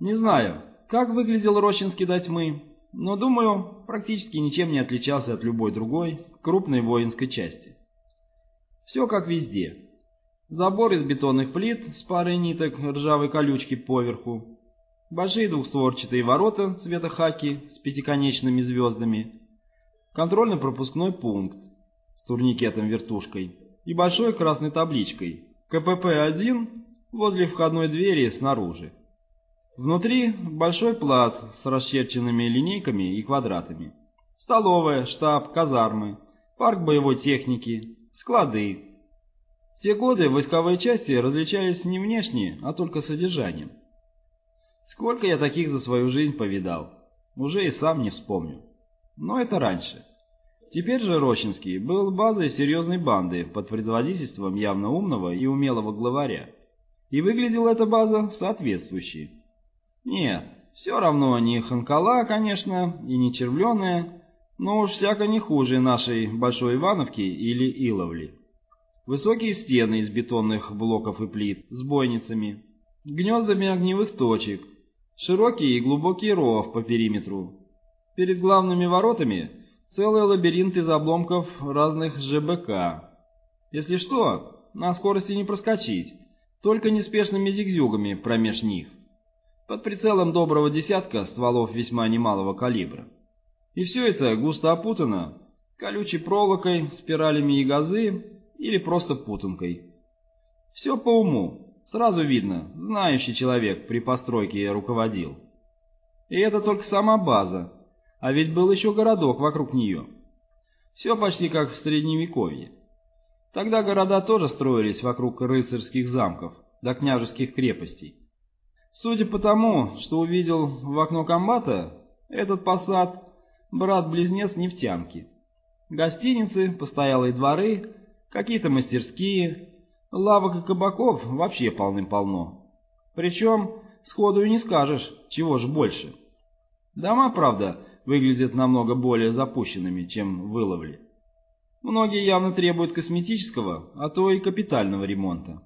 Не знаю, как выглядел Рощинский до тьмы, но, думаю, практически ничем не отличался от любой другой крупной воинской части. Все как везде. Забор из бетонных плит с парой ниток ржавой колючки поверху, большие двухстворчатые ворота цвета хаки с пятиконечными звездами, контрольно-пропускной пункт с турникетом-вертушкой и большой красной табличкой «КПП-1» возле входной двери снаружи. Внутри большой плац с расчерченными линейками и квадратами. Столовая, штаб, казармы, парк боевой техники, склады. В те годы войсковые части различались не внешне, а только содержанием. Сколько я таких за свою жизнь повидал, уже и сам не вспомню. Но это раньше. Теперь же Рощинский был базой серьезной банды под предводительством явно умного и умелого главаря. И выглядела эта база соответствующей. Нет, все равно не ханкала, конечно, и не червленая, но уж всяко не хуже нашей Большой Ивановки или Иловли. Высокие стены из бетонных блоков и плит с бойницами, гнездами огневых точек, широкий и глубокий ров по периметру. Перед главными воротами целый лабиринт из обломков разных ЖБК. Если что, на скорости не проскочить, только неспешными зигзюгами промеж них. Под прицелом доброго десятка стволов весьма немалого калибра. И все это густо опутано колючей проволокой, спиралями и газы или просто путанкой. Все по уму, сразу видно, знающий человек при постройке руководил. И это только сама база, а ведь был еще городок вокруг нее. Все почти как в Средневековье. Тогда города тоже строились вокруг рыцарских замков до княжеских крепостей. Судя по тому, что увидел в окно комбата, этот посад — брат-близнец нефтянки. Гостиницы, постоялые дворы, какие-то мастерские, лавок и кабаков вообще полным-полно. Причем сходу и не скажешь, чего же больше. Дома, правда, выглядят намного более запущенными, чем выловли. Многие явно требуют косметического, а то и капитального ремонта.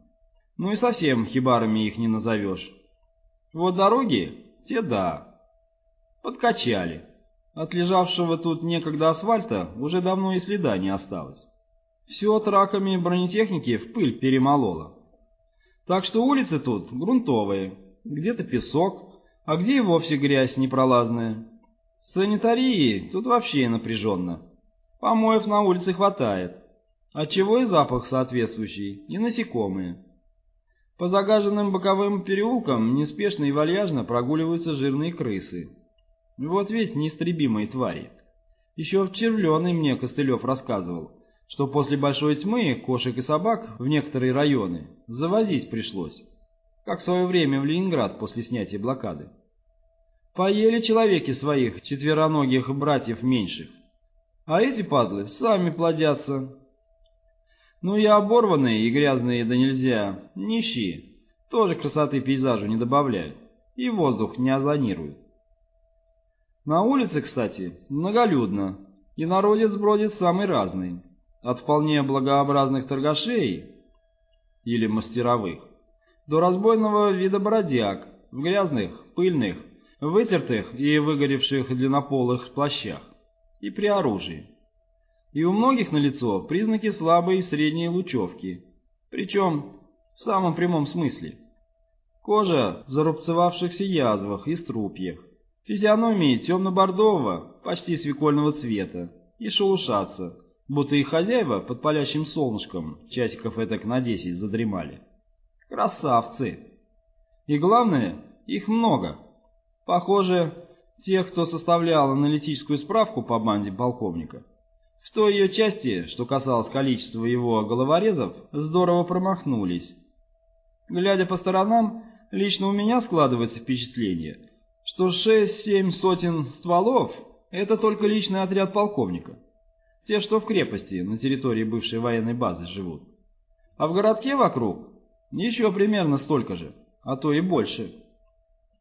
Ну и совсем хибарами их не назовешь. Вот дороги, те да. Подкачали. От лежавшего тут некогда асфальта уже давно и следа не осталось. Все траками бронетехники в пыль перемололо. Так что улицы тут грунтовые, где-то песок, а где и вовсе грязь непролазная. С санитарией тут вообще напряженно. Помоев на улице хватает, отчего и запах соответствующий, и насекомые. По загаженным боковым переулкам неспешно и вальяжно прогуливаются жирные крысы. Вот ведь неистребимые твари. Еще в червленый мне Костылев рассказывал, что после большой тьмы кошек и собак в некоторые районы завозить пришлось, как в свое время в Ленинград после снятия блокады. Поели человеки своих четвероногих братьев меньших, а эти падлы сами плодятся. Ну и оборванные и грязные да нельзя, нищие, тоже красоты пейзажу не добавляют. И воздух не озонируют. На улице, кстати, многолюдно, и народец бродит самый разный, от вполне благообразных торгашей или мастеровых до разбойного вида бродяг в грязных, пыльных, вытертых и выгоревших длиннополых плащах и при оружии. И у многих налицо признаки слабой и средней лучевки, причем в самом прямом смысле. Кожа в зарубцевавшихся язвах и струпьях, физиономии темно-бордового, почти свекольного цвета, и шелушатся, будто их хозяева под палящим солнышком часиков этак на десять задремали. Красавцы! И главное, их много. Похоже, тех, кто составлял аналитическую справку по банде полковника, в той ее части, что касалось количества его головорезов, здорово промахнулись. Глядя по сторонам, лично у меня складывается впечатление, что шесть-семь сотен стволов — это только личный отряд полковника. Те, что в крепости, на территории бывшей военной базы живут. А в городке вокруг еще примерно столько же, а то и больше.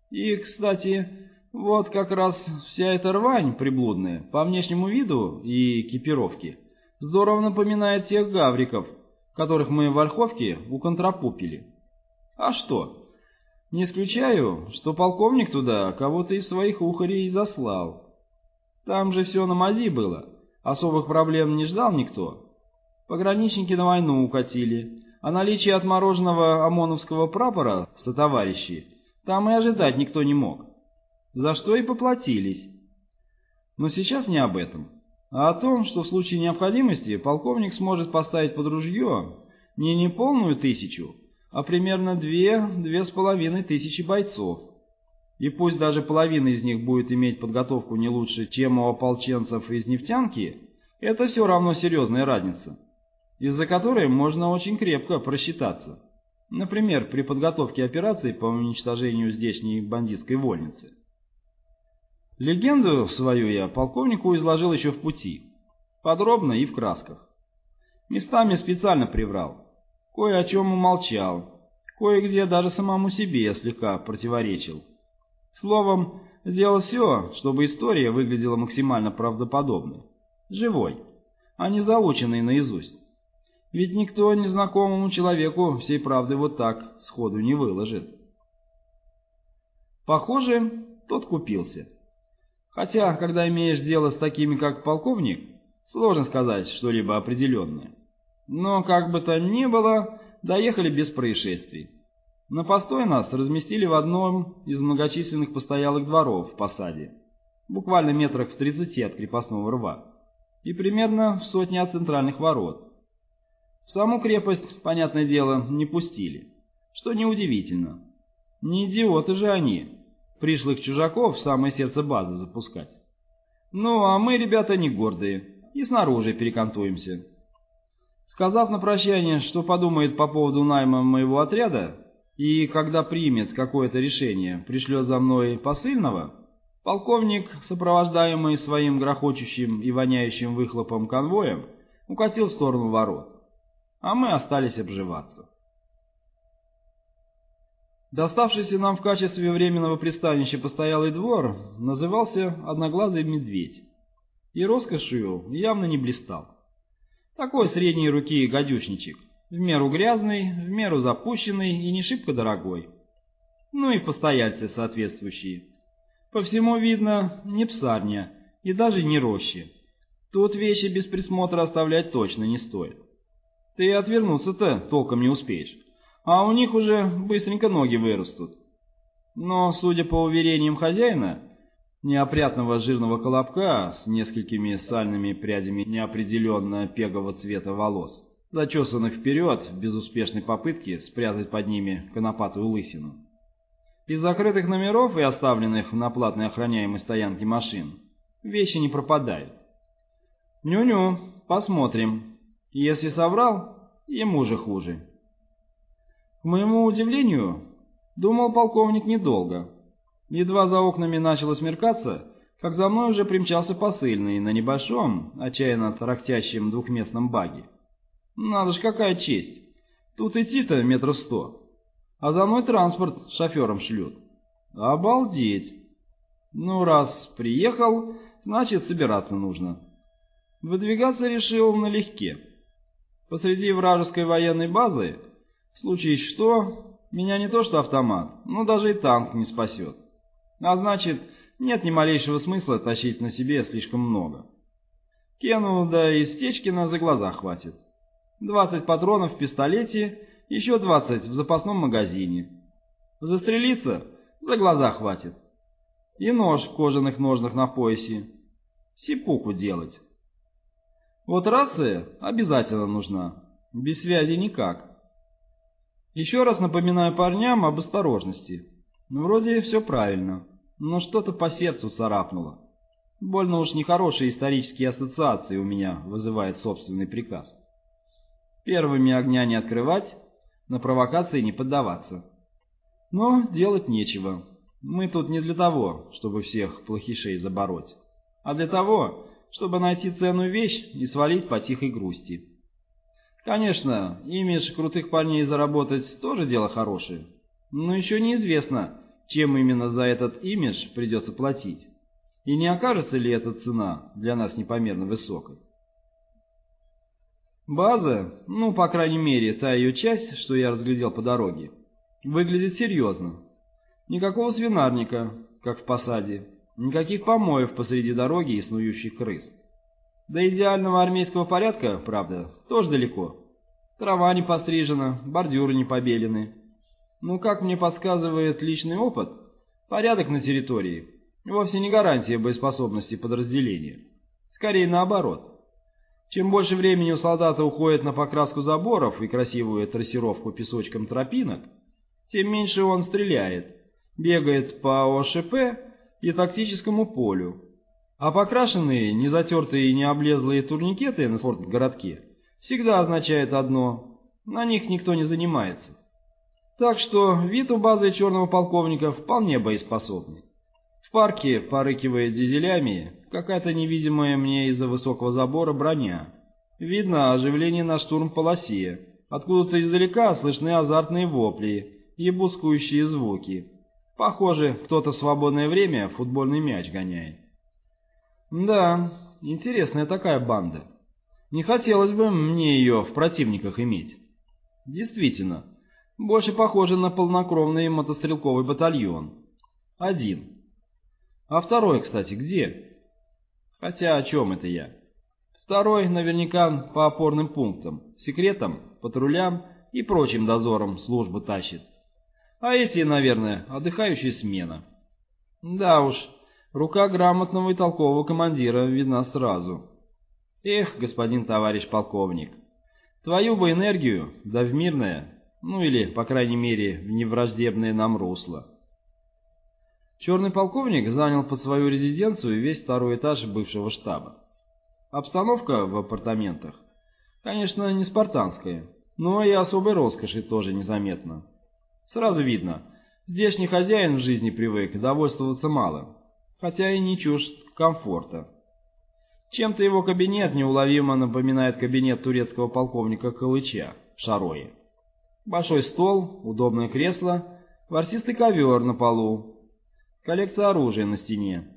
И, кстати, вот как раз вся эта рвань приблудная, по внешнему виду и экипировке, здорово напоминает тех гавриков, которых мы в Ольховке уконтрапупили. А что? Не исключаю, что полковник туда кого-то из своих ухарей заслал. Там же все на мази было, особых проблем не ждал никто. Пограничники на войну укатили, а наличие отмороженного ОМОНовского прапора в сотоварищи там и ожидать никто не мог. За что и поплатились. Но сейчас не об этом, а о том, что в случае необходимости полковник сможет поставить под ружье не неполную тысячу, а примерно две-две с половиной тысячи бойцов. И пусть даже половина из них будет иметь подготовку не лучше, чем у ополченцев из нефтянки, это все равно серьезная разница, из-за которой можно очень крепко просчитаться. Например, при подготовке операции по уничтожению здешней бандитской вольницы. Легенду свою я полковнику изложил еще в пути, подробно и в красках. Местами специально приврал, кое о чем умолчал, кое-где даже самому себе слегка противоречил. Словом, сделал все, чтобы история выглядела максимально правдоподобной, живой, а не заученной наизусть. Ведь никто незнакомому человеку всей правды вот так сходу не выложит. Похоже, тот купился. Хотя, когда имеешь дело с такими, как полковник, сложно сказать что-либо определенное. Но, как бы то ни было, доехали без происшествий. На постой нас разместили в одном из многочисленных постоялых дворов в посаде, буквально метрах в 30 от крепостного рва, и примерно в сотне от центральных ворот. В саму крепость, понятное дело, не пустили, что неудивительно. Не идиоты же они, пришлых чужаков в самое сердце базы запускать. Ну, а мы, ребята, не гордые, и снаружи перекантуемся. Сказав на прощание, что подумает по поводу найма моего отряда, и когда примет какое-то решение, пришлет за мной посыльного, полковник, сопровождаемый своим грохочущим и воняющим выхлопом конвоем, укатил в сторону ворот, а мы остались обживаться. Доставшийся нам в качестве временного пристанища постоялый двор назывался «Одноглазый медведь» и роскошью явно не блистал. Такой средней руки гадюшничек, в меру грязный, в меру запущенный и не шибко дорогой. Ну и постояльцы соответствующие. По всему видно, не псарня и даже не рощи. Тут вещи без присмотра оставлять точно не стоит. Ты отвернуться-то толком не успеешь а у них уже быстренько ноги вырастут. Но, судя по уверениям хозяина, неопрятного жирного колобка с несколькими сальными прядями неопределенно пегового цвета волос, зачесанных вперед в безуспешной попытке спрятать под ними конопатую лысину. Из закрытых номеров и оставленных на платной охраняемой стоянке машин вещи не пропадают. Ню-ню, посмотрим. Если соврал, ему же хуже. К моему удивлению, думал полковник недолго. Едва за окнами начало смеркаться, как за мной уже примчался посыльный на небольшом, отчаянно тарахтящем двухместном баге. Надо ж, какая честь! Тут идти-то метров сто, а за мной транспорт шофером шлют. Обалдеть! Ну, раз приехал, значит, собираться нужно. Выдвигаться решил налегке. Посреди вражеской военной базы в случае что, меня не то что автомат, но даже и танк не спасет. А значит, нет ни малейшего смысла тащить на себе слишком много. Кену да и Стечкина за глаза хватит. 20 патронов в пистолете, еще 20 в запасном магазине. Застрелиться за глаза хватит. И нож в кожаных ножнах на поясе. Сипуку делать. Вот рация обязательно нужна. Без связи никак. Еще раз напоминаю парням об осторожности. Ну, вроде все правильно, но что-то по сердцу царапнуло. Больно уж нехорошие исторические ассоциации у меня вызывает собственный приказ. Первыми огня не открывать, на провокации не поддаваться. Но делать нечего. Мы тут не для того, чтобы всех плохишей забороть, а для того, чтобы найти ценную вещь и свалить по тихой грусти. Конечно, имидж крутых парней заработать тоже дело хорошее, но еще неизвестно, чем именно за этот имидж придется платить, и не окажется ли эта цена для нас непомерно высокой. База, ну, по крайней мере, та ее часть, что я разглядел по дороге, выглядит серьезно, Никакого свинарника, как в посаде, никаких помоев посреди дороги и снующих крыс. До идеального армейского порядка, правда, тоже далеко. Трава не пострижена, бордюры не побелены. Но, как мне подсказывает личный опыт, порядок на территории вовсе не гарантия боеспособности подразделения. Скорее наоборот. Чем больше времени у солдата уходит на покраску заборов и красивую трассировку песочком тропинок, тем меньше он стреляет, бегает по ОШП и тактическому полю. А покрашенные, не затертые и не облезлые турникеты на спортгородке всегда означают одно – на них никто не занимается. Так что вид у базы черного полковника вполне боеспособный. В парке порыкивает дизелями какая-то невидимая мне из-за высокого забора броня. Видно оживление на штурм-полосе. Откуда-то издалека слышны азартные вопли и бускующие звуки. Похоже, кто-то в свободное время футбольный мяч гоняет. Да, интересная такая банда. Не хотелось бы мне ее в противниках иметь. Действительно, больше похоже на полнокровный мотострелковый батальон. Один. А второй, кстати, где? Хотя о чем это я? Второй наверняка по опорным пунктам, секретам, патрулям и прочим дозорам службы тащит. А эти, наверное, отдыхающая смена. Да уж, рука грамотного и толкового командира видна сразу. Эх, господин товарищ полковник, твою бы энергию, да в мирное, ну или, по крайней мере, в невраждебное нам русло. Черный полковник занял под свою резиденцию весь второй этаж бывшего штаба. Обстановка в апартаментах, конечно, не спартанская, но и особой роскоши тоже незаметно. Сразу видно, здешний хозяин в жизни привык довольствоваться малым, хотя и не чужд комфорта. Чем-то его кабинет неуловимо напоминает кабинет турецкого полковника Калыча в Шарое. Большой стол, удобное кресло, ворсистый ковер на полу, коллекция оружия на стене.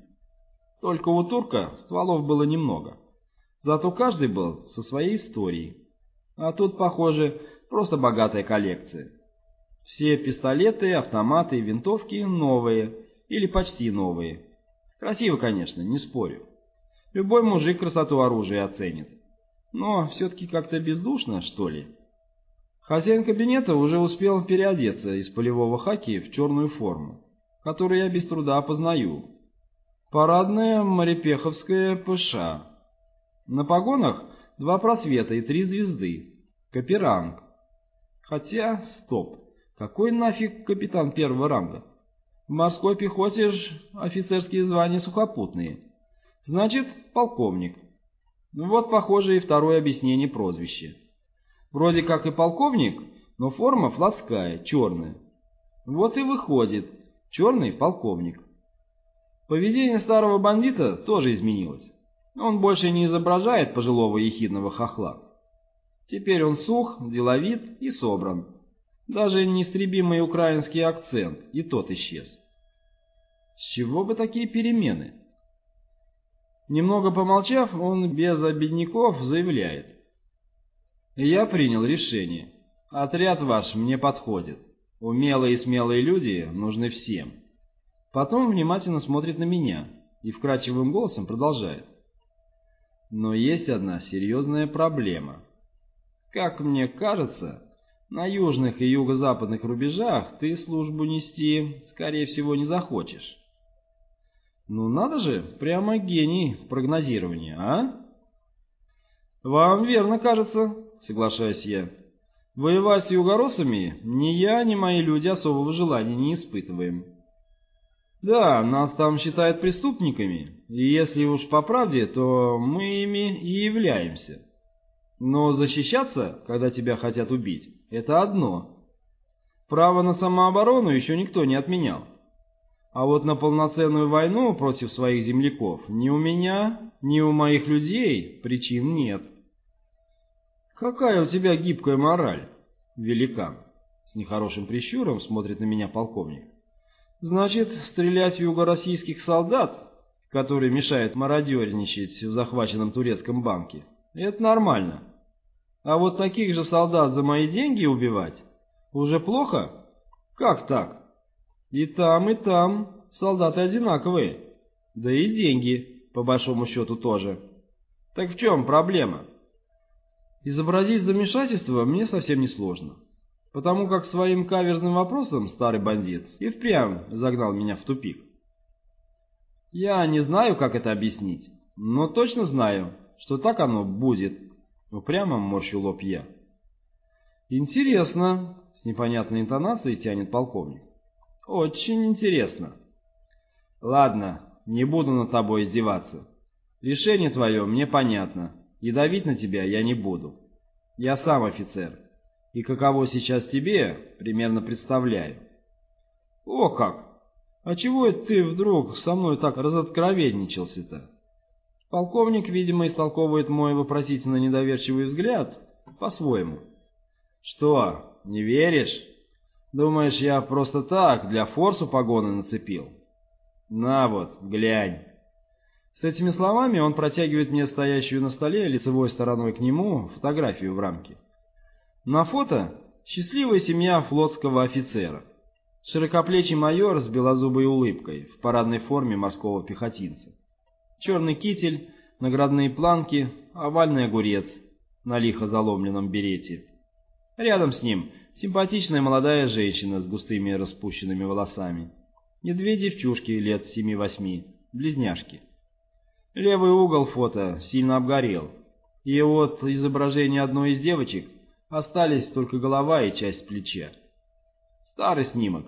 Только у турка стволов было немного, зато каждый был со своей историей. А тут, похоже, просто богатая коллекция. Все пистолеты, автоматы и винтовки новые или почти новые. Красиво, конечно, не спорю. Любой мужик красоту оружия оценит. Но все-таки как-то бездушно, что ли. Хозяин кабинета уже успел переодеться из полевого хаки в черную форму, которую я без труда опознаю. Парадная морепеховская ПШ. На погонах два просвета и три звезды. Каперанг. Хотя, стоп, какой нафиг капитан первого ранга? В морской пехоте ж офицерские звания сухопутные. Значит, полковник. Вот, похоже, и второе объяснение прозвища. Вроде как и полковник, но форма флотская, черная. Вот и выходит, черный полковник. Поведение старого бандита тоже изменилось. Он больше не изображает пожилого ехидного хохла. Теперь он сух, деловит и собран. Даже неистребимый украинский акцент и тот исчез. С чего бы такие перемены? Немного помолчав, он без обедняков заявляет. Я принял решение. Отряд ваш мне подходит. Умелые и смелые люди нужны всем. Потом внимательно смотрит на меня и вкрадчивым голосом продолжает. Но есть одна серьезная проблема. Как мне кажется, на южных и юго-западных рубежах ты службу нести, скорее всего, не захочешь. Ну надо же, прямо гений прогнозирования, а? Вам верно кажется, соглашаюсь я. Воевать с югоросами ни я, ни мои люди особого желания не испытываем. Да, нас там считают преступниками, и если уж по правде, то мы ими и являемся. Но защищаться, когда тебя хотят убить, это одно. Право на самооборону еще никто не отменял. А вот на полноценную войну против своих земляков ни у меня, ни у моих людей причин нет. «Какая у тебя гибкая мораль, великан?» С нехорошим прищуром смотрит на меня полковник. «Значит, стрелять в юго-российских солдат, которые мешают мародерничать в захваченном турецком банке, это нормально. А вот таких же солдат за мои деньги убивать уже плохо? Как так? И там, и там солдаты одинаковые. Да и деньги, по большому счету, тоже. Так в чем проблема? Изобразить замешательство мне совсем не сложно, потому как своим каверзным вопросом старый бандит и впрямь загнал меня в тупик. Я не знаю, как это объяснить, но точно знаю, что так оно будет, упрямо морщу лоб я. Интересно, с непонятной интонацией тянет полковник. Очень интересно. Ладно, не буду над тобой издеваться. Решение твое мне понятно, и давить на тебя я не буду. Я сам офицер, и каково сейчас тебе, примерно представляю. О как! А чего это ты вдруг со мной так разоткровенничался-то? Полковник, видимо, истолковывает мой вопросительно недоверчивый взгляд по-своему. Что, не веришь? Думаешь, я просто так, для форсу погоны нацепил? На вот, глянь. С этими словами он протягивает мне стоящую на столе лицевой стороной к нему фотографию в рамке. На фото счастливая семья флотского офицера. Широкоплечий майор с белозубой улыбкой в парадной форме морского пехотинца. Черный китель, наградные планки, овальный огурец на лихо заломленном берете. Рядом с ним симпатичная молодая женщина с густыми распущенными волосами и две девчушки лет семи-восьми, близняшки. Левый угол фото сильно обгорел, и от изображения одной из девочек остались только голова и часть плеча. Старый снимок,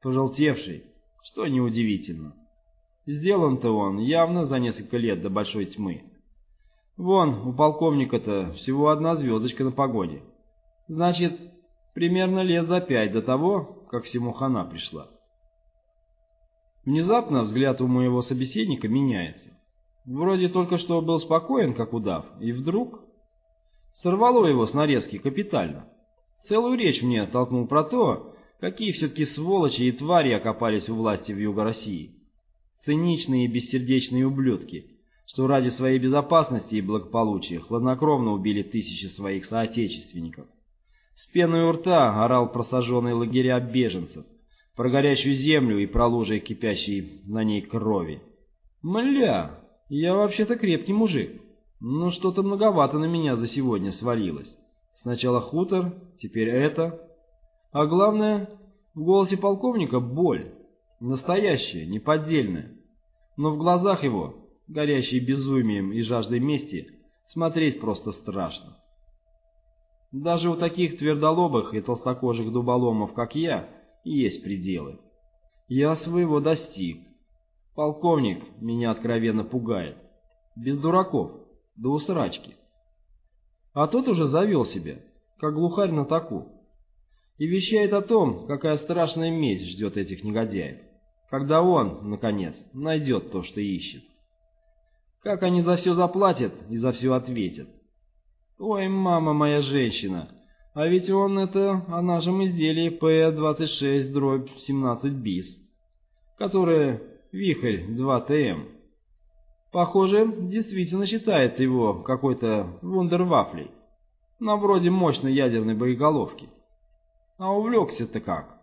пожелтевший, что неудивительно. Сделан-то он явно за несколько лет до большой тьмы. Вон, у полковника-то всего одна звездочка на погоде. Значит, примерно лет за пять до того, как всему хана пришла. Внезапно взгляд у моего собеседника меняется. Вроде только что был спокоен, как удав, и вдруг... Сорвало его с нарезки капитально. Целую речь мне толкнул про то, какие все-таки сволочи и твари окопались у власти в Юго России. Циничные и бессердечные ублюдки, что ради своей безопасности и благополучия хладнокровно убили тысячи своих соотечественников. С пеной у рта орал про сожженные лагеря беженцев, про горящую землю и про лужи кипящей на ней крови. Мля, я вообще-то крепкий мужик, но что-то многовато на меня за сегодня свалилось. Сначала хутор, теперь это. А главное, в голосе полковника боль. Настоящая, неподдельная. Но в глазах его, горящие безумием и жаждой мести, смотреть просто страшно. Даже у таких твердолобых и толстокожих дуболомов, как я, есть пределы. Я своего достиг. Полковник меня откровенно пугает. Без дураков, до усрачки. А тот уже завел себя, как глухарь на таку. И вещает о том, какая страшная месть ждет этих негодяев, когда он, наконец, найдет то, что ищет. Как они за все заплатят и за все ответят. Ой, мама моя женщина, а ведь он это о нашем изделии П-26 дробь 17 БИС, которое Вихрь 2ТМ. Похоже, действительно считает его какой-то вундервафлей, на вроде мощной ядерной боеголовки. А увлекся-то как?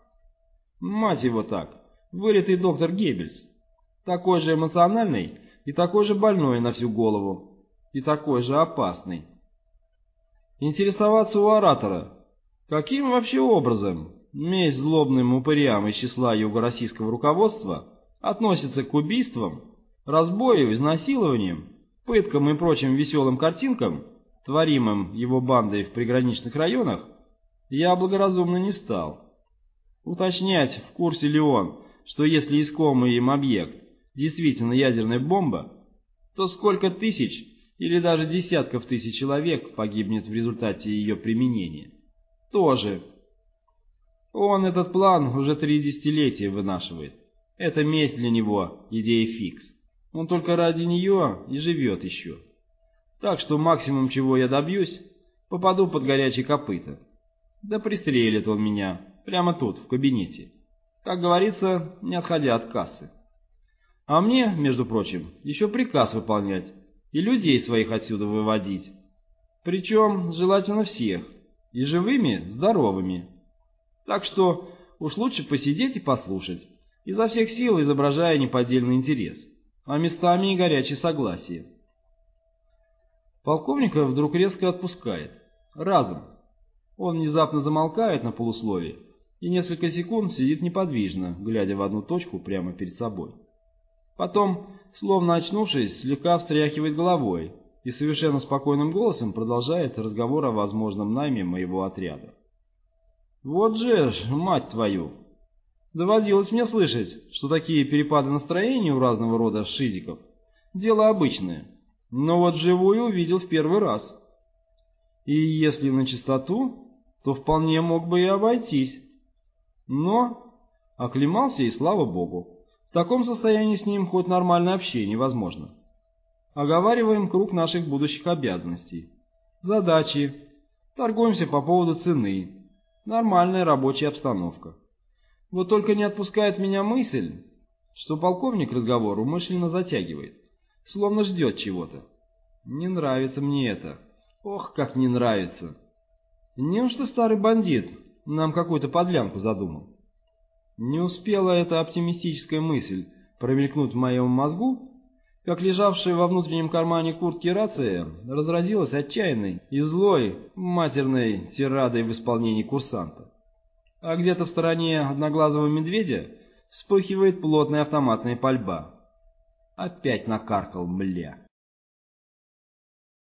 Мать его так, вылитый доктор Геббельс, такой же эмоциональный и такой же больной на всю голову, и такой же опасный. Интересоваться у оратора, каким вообще образом месть злобным упырям из числа юго-российского руководства относится к убийствам, разбою, изнасилованиям, пыткам и прочим веселым картинкам, творимым его бандой в приграничных районах, я благоразумно не стал. Уточнять, в курсе ли он, что если искомый им объект действительно ядерная бомба, то сколько тысяч или даже десятков тысяч человек погибнет в результате ее применения. Тоже. Он этот план уже три десятилетия вынашивает. Это месть для него, идея фикс. Он только ради нее и живет еще. Так что максимум, чего я добьюсь, попаду под горячие копыта. Да пристрелит он меня, прямо тут, в кабинете. Как говорится, не отходя от кассы. А мне, между прочим, еще приказ выполнять и людей своих отсюда выводить. Причем желательно всех, и живыми, здоровыми. Так что уж лучше посидеть и послушать, изо всех сил изображая неподдельный интерес, а местами и горячее согласие. Полковника вдруг резко отпускает. Разом. Он внезапно замолкает на полусловие и несколько секунд сидит неподвижно, глядя в одну точку прямо перед собой. Потом, словно очнувшись, слегка встряхивает головой и совершенно спокойным голосом продолжает разговор о возможном найме моего отряда. «Вот же ж, мать твою! Доводилось мне слышать, что такие перепады настроения у разного рода шизиков – дело обычное, но вот живую увидел в первый раз. И если на чистоту, то вполне мог бы и обойтись. Но оклемался и слава богу. В таком состоянии с ним хоть нормальное общение возможно. Оговариваем круг наших будущих обязанностей. Задачи. Торгуемся по поводу цены. Нормальная рабочая обстановка. Вот только не отпускает меня мысль, что полковник разговор умышленно затягивает, словно ждет чего-то. Не нравится мне это. Ох, как не нравится. Неужто старый бандит нам какую-то подлянку задумал? Не успела эта оптимистическая мысль промелькнуть в моем мозгу, как лежавшая во внутреннем кармане куртки рация разразилась отчаянной и злой матерной тирадой в исполнении курсанта. А где-то в стороне одноглазого медведя вспыхивает плотная автоматная пальба. Опять накаркал, мля.